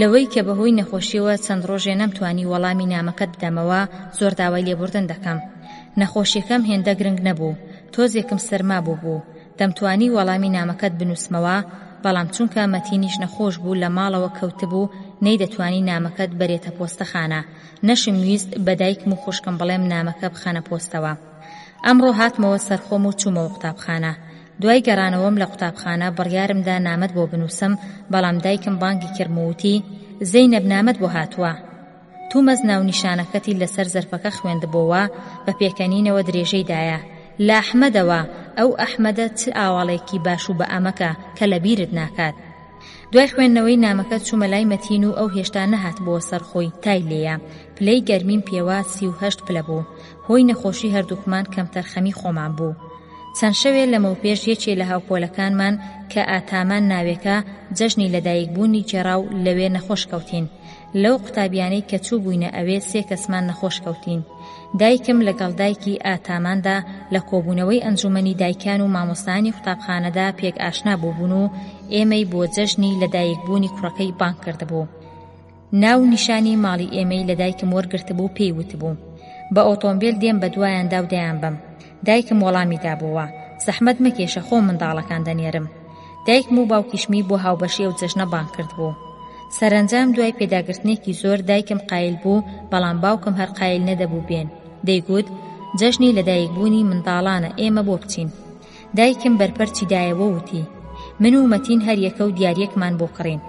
لەوەی کە بەهۆی نەخۆشیەوە چەند ڕۆژێ نەمتوانی وەڵامی نامەکەت بدەمەوە زۆر داوای لێبوردن دەکەم نەخۆشیەکەم هێندە گرنگ نەبوو تۆزێکم سەرما بوو بوو دەمتوانی وەڵامی نامەکەت بنوسمەوە بەڵام چونکە مەتینیش نەخۆش بوو لە ماڵەوە کەوتبوو نەیدەتوانی نامەکەت بەرێتە پۆستەخانە نەشم ویست بە دایکم و خوشکم بڵێم نامەکە بخەنە پۆستەوە ئەمڕۆ هاتمەوە سەرخۆم و چومەوە قوتابخانە دوای گەڕانەوەم لە قوتابخانە بڕیارم دا نامەت بۆ بنووسم، بەڵام دایکم بانگی کرم و وتی، زەینەب نامەت بۆ هاتووە. تومەز ناونیشانەکەتی لە سەر زەرفەکە خوێندبۆوە، بە پێکەنینەوە درێژەی دایە، لە ئەحمەدەوە، ئەو ئەحمەدە چ ئاواڵێکی باش و بەئەمەکە کە لە بیرت ناکات. دوای خوێندنەوەی نامەکە چوومە لای مەتین و ئەو هێشتا نەهاتبووە سەر خۆی، تای لێیە. پلەی گەرمیم پێوا سی و هەشت پلە بوو. هۆی نەخۆشی هەردووکمان کەمتەرخەمی خۆمان بوو. چەند شەوێ لەمەوپێش یەکێ لە هاوپۆلەکانمان کە ئاتامان ناوێکە، جەژنی لەدایکبوونی گێڕا و لەوێ نەخۆش کەوتین. لەو قوتابیانەی کە چووبووینە ئەوێ سێ کەسمان نەخۆش کەوتین. دایکم لەگەڵ دایکی ئاتاماندا لە کۆبوونەوەی ئەنجوومەنی دایکان و مامۆستایانی قوتابخانەدا پێکئاشنا بووبوون و ئێمەی بۆ جەژنی لەدایکبوونی کوڕەکەی بانگ کردبوو. ناوو نیشانی ماڵی ئێمەی لە دایکم وەرگرتبوو پێی وتبوو بە ئۆتۆمبێل دێم بە دوایانداو دەیان بەم دایکم وەڵامی دابووە زەحمەت مەکێشە خۆم منداڵەکان دەنێرم دایکم و باوکیشمی بۆ هاوبەشی ئەو جەژنە بانگ کردبوو سەرەنجام دوای پێداگرتنێکی زۆر دایکم قایل بوو بەڵام باوکم هەر قایل نەدەبوو بێن دەیگوت جەژنی لەدایکبوونی منداڵانە ئێمە بۆ بچین دایکم بەرپەرچی دایەوە وتی، من و مەتین هەر یەکە و دیاریەکمان بۆ کڕین.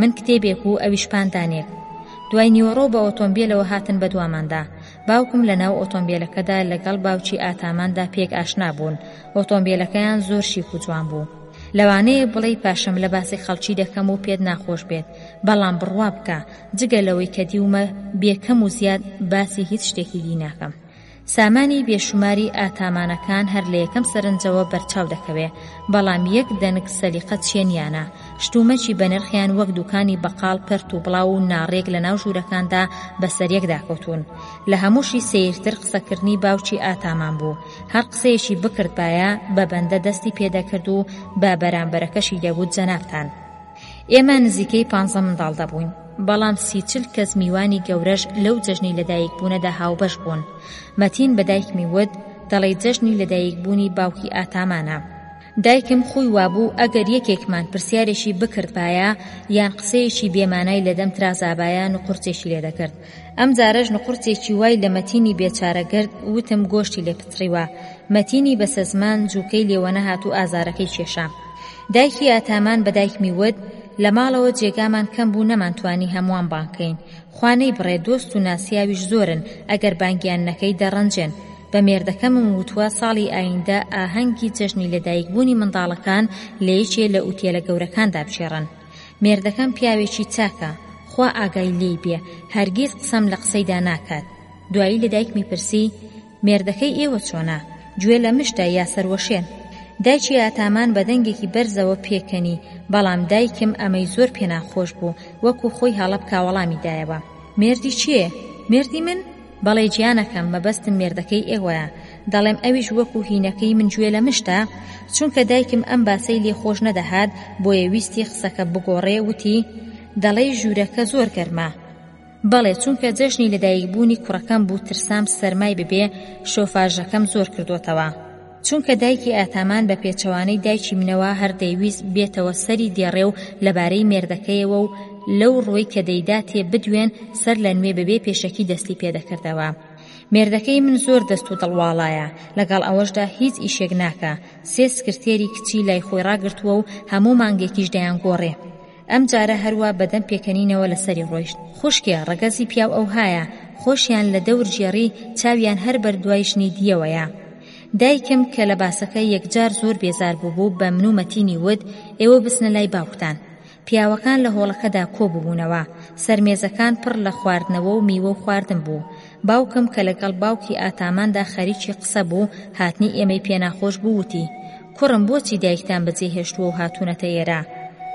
من کتێبێک و ئەویش پاندانێک. دوای نیوەڕۆ بە ئۆتۆمبیلەوە هاتن بەدواماندا. باوکم لە ناو ئۆتۆمبیلەکەدا لەگەڵ باوکی ئاتاماندا پێک ئاشنا بوون. ئۆتۆمبیلەکەیان زۆر شیک و جوان بوو. لەوانەیە بڵێی پاشەم لە باسی خەڵکی دەکەم و پێت ناخۆش بێت، بەڵام بڕوا بکە جگە لەوەی کە دیومە بێ کەم و زیاد باسی هیچ شتێکی دی ناکەم. سامانی بێشوماری ئاتامانەکان هەر لە یەکەم سەرنجەوە بەرچاو دەکەوێ، بەڵام یەک دەنک سەلیقە چێنیانە، شتومەکی بەنرخیان وەک دوکانی بەقاڵ پەرت و بڵاو و ناڕێک لە ناو ژوورەکاندا بە سەریەک داکەوتوون. لە هەمووشی سەیرتر قسەکردنی باوکی ئاتامان بوو، هەر قسەیەکی بکردبایە بە بەندە دەستی پێ دەکرد و بە بەرامبەرەکەشی دەگوت جەنابتان. ئێمە نزیکەی پانزە منداڵ دەبووین، بەڵام سی چل کەس میوانی گەورەش لەو جەژنی لەدایکبوونەدا هاوبەش بوون. مەتین بە دایکمی وت، دەڵێی جەژنی لەدایکبوونی باوکی ئاتامانە. دایکم خووی وابوو ئەگەر یەکێکمان پرسیارێکی بکردبایە یان قسەیەکی بێمانای لەدەم ترازابایە نوقورتێکی لێدەکرد، ئەم جارەش نقورتێکی وای لە مەتینی بێچارە گرت، وتم گۆشتی لێ پچڕیوە. مەتینی بەسەزمان جووکەی لێوەنەهات و ئازارەکەی کێشا. دایکی ئاتامان بە دایکمی وت، لە ماڵەوە جێگامان کەم بوو نەمانتوانی هەمووان بانگ کەین. خوا نەیبڕێ دۆست و ناسیاویش زۆرن، ئەگەر بانگیان نەکەی دەڕەنجێن. بە مێردەکەمم وتووە ساڵی ئاییندە ئاهەنگی جەژنی لەدایکبوونی منداڵەکان لە یەکێ لە ئوتێلە گەورەکاندا بگێڕن. مێردەکەم پیاوێکی چاکە خوا ئاگای لێی بێ هەرگیز قسەم لە قسەیدا ناکات دوایی لە دایکمی پرسی مێردەکەی ئێوە چۆنە گوێ لە مشتە یا سەروەشێن دایکی ئاتامان بە دەنگێکی بەرزەوە پێکەنی بەڵام دایکم ئەمەی زۆر پێناخۆش بوو وەکو خۆی هەڵە بکاوەڵامی دایەوە مێردی چێ؟ مێردی من؟ بەڵێ گیانەکەم مەبەستم مێردەکەی ئێوەیە دەڵێم ئەویش وەکو هینەکەی من گوێ لە مشتە چونکە دایکم ئەم باسەی لێ خۆش نەدەهات بۆیە ویستی قسەکە بگۆڕێ وتی دەڵێی ژوورەکە زۆر گەرمە بەڵێ چونکە جەژنی لەدایکبوونی کوڕەکەم بوو ترسام سەرمای ببێ شۆفاژەکەم زۆر کردووەتەوە چونکە دایکی ئاتامان بە پێچەوانەی دایکی منەوە هەر دەیویست بێتەوە سەری دێڕێ و لەبارەی مێردەکەیەوە و لەو ڕۆی کە دەیداتێ بدوێن سەر لە نوێ بەبێ پێشەکی دەستی پێدەکردەوە مێردەکەی من زۆر دەست و دڵواڵایە لەگەڵ ئەوەشدا هیچ ئیشێک ناکە سێ سکرتێری کچی لای خۆی ڕاگرتووە و هەموو مانگێکیش دەیان گۆڕێ ئەم جارە هەروا بەدەم پێکەنینەوە لەسەری ڕۆیشت خوشکێ ڕەگەزی پیاو ئەوهایە خۆشیان لە دەور جێڕی چاویان هەر بەردوای ژنی دیەوەیە دایکم کە لە باسەکە یەکجار زۆر بێزار بووبوو بە من و مەتینی ود ئێوە بچنە لای باوکتان پیاوەکان لە هۆڵەکەدا کۆبوونەوە سەرمێزەکان پڕ لە خواردنەوە و میوە و خواردن بوو باوکم کە لەگەڵ باوکی ئاتاماندا خەریکی قسە بوو هاتنی ئێمەی پێناخۆش بووتی کوڕم بۆچی دایکتان بەجێ هێشتووە و هاتوونەتە ئێرە؟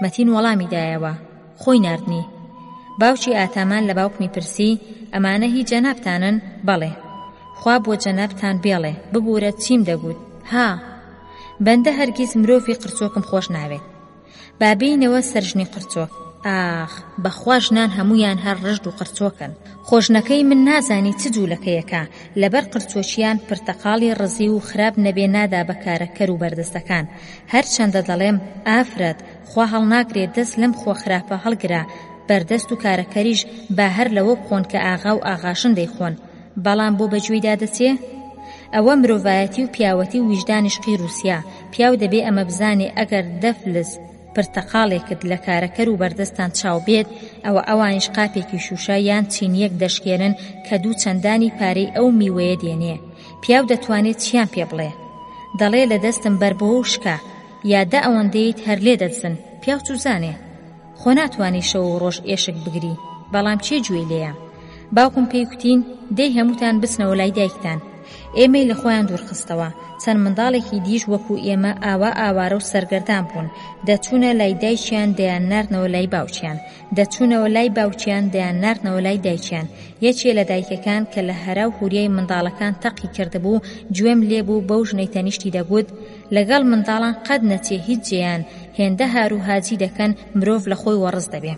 مەتین وەڵامی دایەوە، خۆی ناردنی. باوکی ئاتامان لە باوکمی پرسی، ئەمانە هی جەنابتانن؟ بەڵێ. خوا بۆ جەنابتان بێڵێ، ببوورە چیم دەگوت، ها! بەندە هەرگیز مرۆڤی قرچۆکم خۆش ناوێت. با بێینەوە سەر ژنی قرچۆک. ئاخ بەخوا ژنان هەموویان هەر ڕژد و قرچۆکن خۆ ژنەکەی من نازانی چ جوولەکەیەکە لەبەر قرچۆکیان پرتەقاڵی ڕزیو و خراپ نەبێ نادا بە کارە کەر و بەردەستەکان هەرچەندە دەڵێم ئافرەت خوا هەڵناگرێ دەست لەم خووە خراپە هەڵگرە بەردەست و کارەکەریش با هەر لەوە بخۆن کە ئاغا و ئاغاشن دەیخۆن بەڵام بۆ بەجوێیدا دەچێ؟ ئەوە مرۆڤایەتی و پیاوەتی و ویژدانیش قیر و سیا، پیاو دەبێ ئەمە بزانێ ئەگەر دە فلس پرتەقاڵێکت لە کارەکەر و بەردەستان چاو بێت، ئەوە ئەوانیش قاپێکی شووشە یان چینییەک دەشکێنن کە دوو چەندانی پارەی ئەو میوەیە دێنێ. پیاو دەتوانێ چییان پێ بڵێ؟ دەڵێ لە دەستم بەر بۆ و شکا. یا دە ئەوەندەیت هەر لێ دەدزن. پیاو چوزانێ. خۆ ناتوانی شەو و ڕۆژ ئێشک بگری بەڵام کێ گوێی لێیە باوکم پێی کوتین دەی هەمووتان بچنەوە لای دایکتان ئێمەی لە خۆیان دوورخستەوە چەند منداڵێکی دیش وەکو ئێمە ئاوا ئاوارە و سەرگەردان بوون دەچوونە لای دایکیان دەیان ناردنەوە لای باوکیان دەچوونەوە لای باوکیان دەیان ناردنەوە لای دایکیان یەکێ لە دایکەکان کە لە هەرا و هوریای منداڵەکان تەقی کردبوو گوێم لێبوو بەو ژنەی تەنیشتی دەگوت لەگەڵ منداڵان قەت نەچێ هیچ جێیان هێندە هارو هاجی دەکەن مرۆڤ لە خۆی وەڕس دەبێ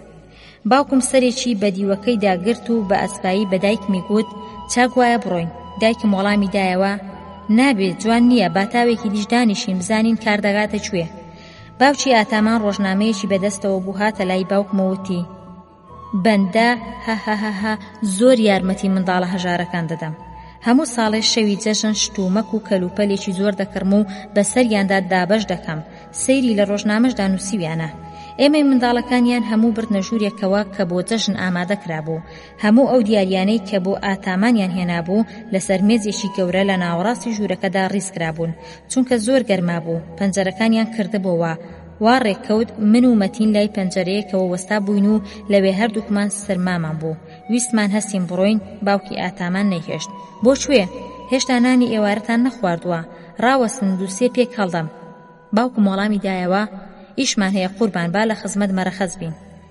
باوکم سەرێکی بە دیوەکەی داگرت و بە ئەسپایی بە دایکمی گوت چاک وایە بڕۆین دایکم وەڵامی دایەوە نابێ جوان نییە با تاوێکی دیش دانیشین بزانین کار دەگاتە کوێ باوکی ئاتامان ڕۆژنامەیەکی بەدەستەوە بوو هاتە لای باوکم و وتی بەندە هەهەهەهە زۆر یارمەتی منداڵە هەژارەکان دەدەم هەموو ساڵێ شەوی جەژن شتومەک و کەلوپەلێکی زۆر دەکڕم و بەسەریاندا دابەش دەکەم سەیری لە ڕۆژنامەشدا نووسیویانە ئێمەی منداڵەکانیان هەموو بردنە ژوورێکەوە کە بۆ جەژن ئامادە کرابوو هەموو ئەو دیاریانەی کە بۆ ئاتامانیان هێنابوو لەسەر مێزێکی گەورە لە ناوەڕاستی ژوورەکەدا ڕیزکرابوون چونکە زۆر گەرما بوو پەنجەرەکانیان کردبۆوە وا ڕێککەوت من و مەتین لای پەنجەرەیەکەوە وەستا بووین و لەوێ هەردووکمان سەرمامان بوو ویستمان هەستین بڕۆین باوکی ئاتامان نەیهێشت بۆ کوێ هێشتا نانی ئێوارەتان نەخواردووە ڕاوەستن دوو سێ پێک هەڵدەم باوکم وەڵامی دایەوە ئیشمان هەیە قوربان با لە خزمەت مەرەخەس بین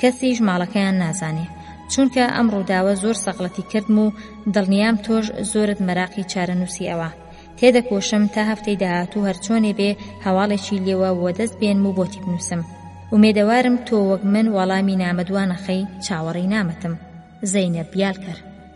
کەسیش ماڵەکەیان نازانێ چونکە ئەم ڕووداوە زۆر سەغڵەتی کردم و دڵنیام تۆش زۆرت مەراقی چارەنووسی ئەوە تێدەکۆشم تا هەفتەی داهاتوو هەرچۆنێ بێ هەواڵێکی لێوە وەدەست بێنم و بۆتی بنووسم ئومێدەوارم تۆ وەک من وەڵامی نامەت وا نەخەی چاوەڕێی نامەتم زەینەب یالکەر.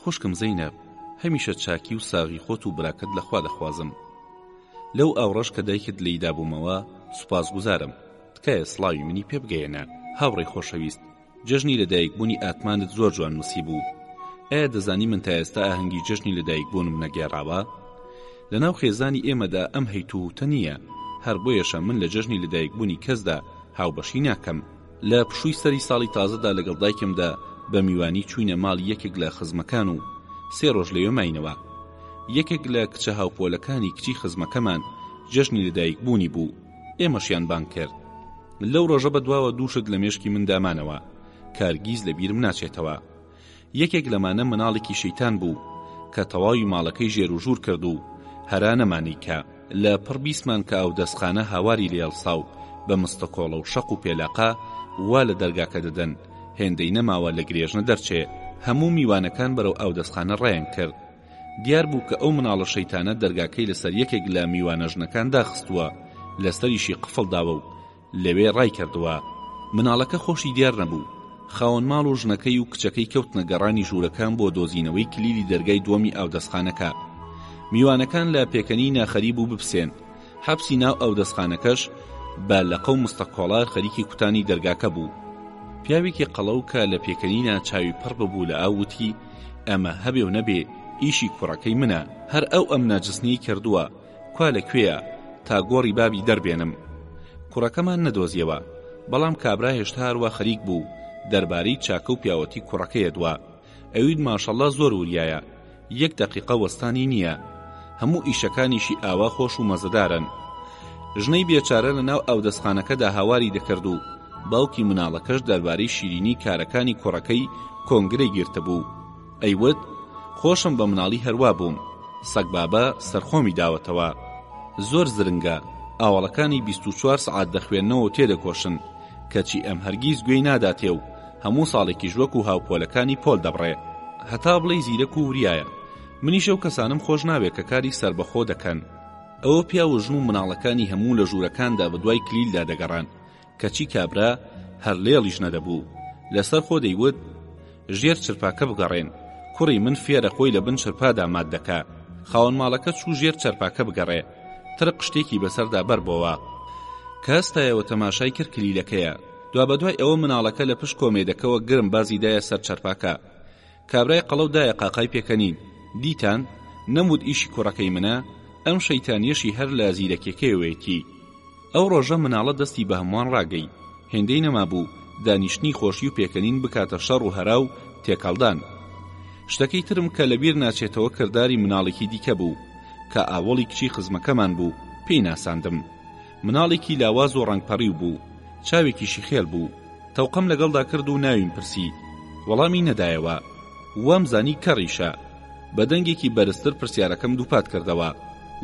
خوشکم زەینەب هەمیشە چاکی و ساغی خۆت و براکەت لە خوا دەخوازم لەو ئاوڕەش کە دایکت لێی دابوومەوە سوپاس گوزارم تکایە سڵاوی منی پێ بگەیەنە هاوڕێی خۆشەویست جەژنی لە دایک بوونی ئاتمانت زۆر جوان نووسی بوو ئایا دەزانی من تا ئێستا ئاهەنگی جەژنی لە دایک بوونم نەگێڕاوە لەناو خێزانی ئێمەدا ئەم هەیتووتە نییە هەر بۆیەشە من لە جەژنی لە دایک بوونی کەسدا هاوبەشی ناکەم لە پشووی سەری ساڵی تازەدا لەگەڵ دایکمدا بە میوانی چووینە ماڵی یەکێک لە خزمەکان و سێ ڕۆژ لەوێ ماینەوە. یەکێک لە کچە هاوپۆلەکانی کچی خزمەکەمان جەژنی لەدایکبوونی بوو، ئێمەشیان بانگ کرد. لەو ڕۆژە بەدواوە دوو شت لە مێشکی مندا مانەوە، کە هەرگیز لەبیرم ناچێتەوە. یەکێک لەمانە مناڵێکی شیتان بوو کە تەواوی ماڵەکەی ژێر و ژوور کرد و هەرا نەمانی کە لە پڕ بیسمان کە ئاودەستخانە هاواری لێ ئەڵسا و بە مستەکۆڵە و شەق و پێلاقە وا لە دەرگاکە دەدەن هێندەی نەماوە لە گرێژنە دەرچێ هەموو میوانەکان بەرەو ئاودەستخانە ڕایان کرد دیار بوو کە ئەو مناڵە شەیتانە دەرگاکەی لەسەر یەکێک لە میوانە ژنەکان داخستووە لەسەریشی قفڵ داوە و لەوێ ڕایکردووە، مناڵەکە خۆشی دیار نەبوو، خاوەن ماڵ و ژنەکەی و کچەکەی کەوتنە گەڕانی ژوورەکان بۆ دۆزینەوەی کلیلی دەرگای دووەمی ئاودەستخانەکە. میوانەکان لە پێکەنی ناخەری بوو بپسێن، حەپسی ناو ئاودەستخانەکەش بە لەقە و مستە کۆڵار خەریکی کوتانی دەرگاکە بوو. پیاوێکی قەڵەو کە لە پێکەنینا چاوی پڕ ببوو لە ئاو وتی، ئەمە هەبێ و نەبێ ئیشی کوڕەکەی منە، هەر ئەو ئەم ناجسنیەی کردووە، کوا لە کوێیە تا گۆڕی بابی دەربێنم؟ کوڕەکەمان نەدۆزیەوە، بەڵام کابرا هێشتا هەروا خەریک بوو دەربارەی چاکە و پیاوەتی کوڕەکەیە دوا ئەویت ماشەڵڵا زۆر وریایە یەک دەقیقە وەستانی نییە هەموو ئیشەکانیشی ئاوا خۆش و مەزەدارن ژنەی بێچارە لە ناو ئاودەستخانەکەدا هاواری دەکرد و باوکی مناڵەکەش دەربارەی شیرینی کارەکانی کوڕەکەی کۆنگرەی گرتبوو ئەیوت، خۆشم بە مناڵی هەروا بووم، سەگبابە سەرخۆمی داوەتەوە. زۆر زرنگە، ئاوەڵەکانی بیست و چوار سەعات دەخوێننەوە و تێدەکۆشن، کەچی ئەم هەرگیز گوێی ناداتێ و هەموو ساڵێکیش وەکوو هاوپۆلەکانی پۆل دەبڕێ. هەتا بڵێی زیرەک و وریایە. منیش ئەو کەسانەم خۆش ناوێ کە کاری سەربەخۆ دەکەن. ئەوە پیاو و ژن و مناڵەکانی هەموو لە ژوورەکاندا بەدوای کلیلدا دەگەڕان، کەچی کابرا هەر لێڵیش نەدەبوو، لەسەر خۆ دەیوت، ژێر چرپاکە بگەڕێن، کوڕی من فێرە خۆی لە بن چرپادا مات دەکا. خاوەن ماڵەکە چوو ژێر چەرپاکە بگەڕێ، ترق شتێکی بەسەردا بەر بۆوە. کە هەستایەوە تەماشای کرد کلیلەکەیە. دوابەدوای ئەوە مناڵەکە لە پشت کۆمێدەکەوە گرم بازی دایە سەر چەرپاکە. کابرای قەڵەو دایە قاقای پێکەنین، دیتان؟ نەموت ئیشی کوڕەکەی منە؟ ئەم شەیتانییەشی هەر لە زیرەکییەکەیەوەیەتی. ئەو ڕۆژە مناڵە دەستی بە هەمووان ڕاگەی، هێندەی نەمابوو دانیشتنی خۆشی و پێکەنین بکاتە شەڕ و هەرا و تێکەڵدان. شتەکەی ترم کە لە بیر ناچێتەوە کرداری مناڵێکی دیکە بوو، کە ئاوەڵی کچی خزمەکەمان بوو، پێی ناساندم. مناڵێکی لاواز و ڕەنگپەڕیو بوو چاوێکیشی خێل بوو تەوقەم لەگەڵدا کرد و ناویم پرسی وەڵامی نەدایەوە وام زانی کەڕیشە بە دەنگێکی بەرزتر پرسیارەکەم دووپات کردەوە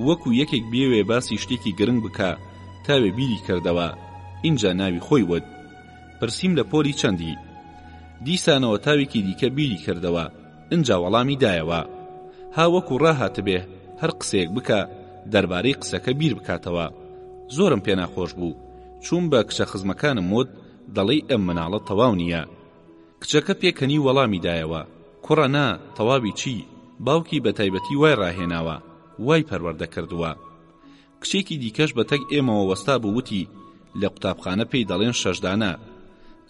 وەکو یەکێک بێوێ باسی شتێکی گرنگ بکە تاوێ بیری کردەوە ئینجا ناوی خۆی وت پرسیم لە پۆلی چەندی دیسانەوە تاوێکی دیکە بیری کردەوە ئنجا وەڵامی دایەوە ها وەکو ڕاهاتبێ هەر قسەیەک بکا دەربارەی قسەکە بیر بکاتەوە زۆرم پێ ناخۆش بوو چووم بە کچە خزمەکانم وت دەڵێی ئەم مناڵە تەواو نییە کچەکە پێکەنی وەڵامی دایەوە کوڕە نا تەواوی چی باوکی بە تایبەتی وای ڕاهێناوە وای پەروەردە کردووە کچێکی دیکەش بە تەک ئێمەوە وەستا بوو وتی، لە قوتابخانە پێی دەڵێن شەش دانە.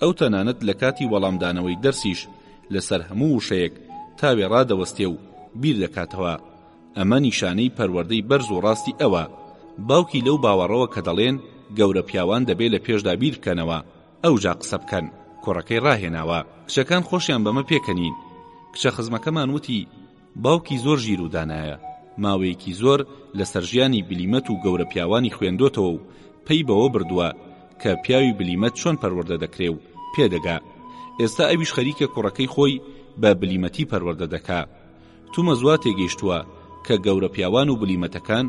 ئەو تەنانەت لە کاتی وەڵامدانەوەی دەرسیش لە سەر هەموو وشەیەک تاوێ ڕادەوەستێ و بیر دەکاتەوە. ئەمە نیشانەی پەروەردەی بەرز و ڕاستی ئەوە. باوکی لەو باوەڕەوە کە دەڵێن گەورە پیاوان دەبێ لە پێشدا بیر بکەنەوە ئەوجا قسە بکەن، کوڕەکەی ڕاهێناوە. کچەکان خۆشیان بەمە پێکەنین. کچە خزمەکەمان وتی، باوکی زۆر ژیر و دانایە ماوەیەکی زۆر لەسەر ژیانی بلیمەت و گەورە پیاوانی خوێندۆتەوە و پەی بەوە بردووە کە پیاوی بلیمەت چۆن پەروەردە دەکرێ و پێدەگا ئێستا ئەویش خەریکە کوڕەکەی خۆی بە بلیمەتی پەروەردە دەکا تومە زوا تێگەیشتووە کە گەورە پیاوان و بلیمەتەکان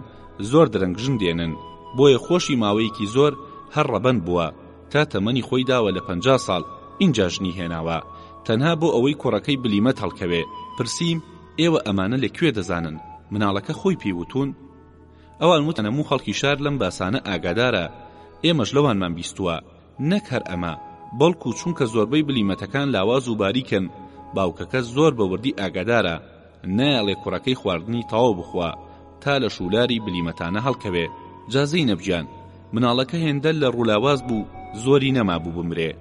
زۆر درەنگ ژن دێنن بۆیە خۆشی ماوەیەکی زۆر هەر ڕەبەن بووە تا تەمەنی خۆی داوە لە پەنجا ساڵ ئینجا ژنی هێناوە تەنها بۆ ئەوەی کوڕەکەی بلیمەت هەڵکەوێ پرسیم ئێوە ئەمانە لە کوێ دەزانن مناڵەکە خۆی پێی وتون ئەوان وتن هەموو خەڵکی شار لەم باسانە ئاگادارە ئێمەش لەوانمان بیستووە نەک هەر ئەمە بەڵکو چونکە زۆربەی بلیمەتەکان لاواز و باریکن باوکەکە زۆر بە وردی ئاگادارە نایەڵێ کوڕەکەی خواردنی تاو بخوا تا لە شوولاری بلیمەتانە هەڵکەوێ، جا زەینەب گیان، مناڵەکە هێندە لە ڕوولاواز بوو زۆری نەمابوو بمرێ.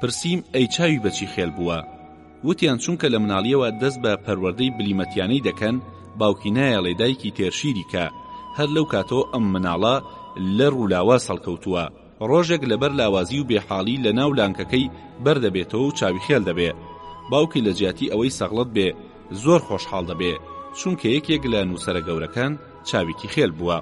پرسیم ئەی چاوی بە چی خێل بووە؟ وتیان چونکە لە مناڵییەوە دەست بە پەروەردەی بلیمەتیانەی دەکەن، باوکی نایەڵێ دایکی تێر شیری کا، هەر لەو کاتەوە ئەم مناڵە لە ڕوولاواز هەڵکەوتووە. ڕۆژێک لەبەر لاوازی و بێ حاڵی لە ناو لانکەکەی بەر دەبێتەوە و چاوی خێل دەبێ باوکی لە جیاتی ئەوەی سەغڵەت بێ زۆر خۆشحاڵ دەبێ چونکە یەکێک لە نووسەرە گەورەکان چاویکی خێل بووە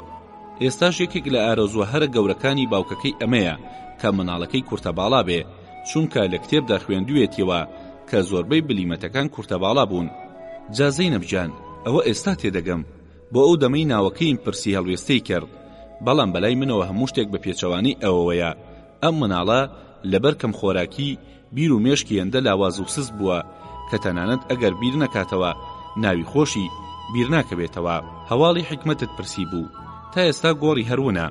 ئێستاش یەکێک لە ئارەزوە هەرە گەورەکانی باوکەکەی ئەمەیە کە مناڵەکەی کورتە باڵا بێ چونکە لە کتێبدا خوێندوێتیەوە کە زۆربەی بلیمەتەکان کورتە باڵا بوون جا زینب جان ئەوە ئێستا تێدەگەم بۆ ئەو دەمەی ناوەکەیم پرسی هەڵوێستەی کرد بەڵام بەلای منەوە هەموو شتێک بە پێچەوانەی ئەوەوەیە ئەم مناڵە لەبەر کەم خۆراکی بیر و مێشکی هێندە لاواز و سست بووە کە تەنانەت ئەگەر بیر نەکاتەوە ناوی خۆشی بیر ناکەوێتەوە هەواڵی حیکمەتت پرسی بوو تا ئێستا گۆڕی هەر ونە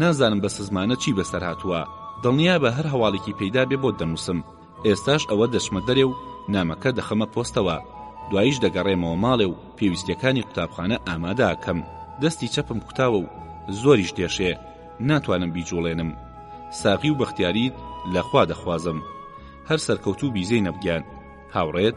نازانم بە سزمانە چی بەسەر هاتووە دڵنیابە هەر هەواڵێکی پەیدا بێ بۆت دەنووسم ئێستاش ئەوە دەچمە دەرێ و نامەکە دەخەمە پۆستەوە، دواییش دەگەڕێمەوە ماڵێ و پێویستییەکانی قوتابخانە ئامادە ئەکەم. دەستی چەپم کوتاوە و زۆریش دێشێ، ناتوانم بیجووڵێنم. ساغی و بەختیاریت لە خوا دەخوازم. هەر سەرکەوتوو بی زەینەب گیان. هاوڕێت،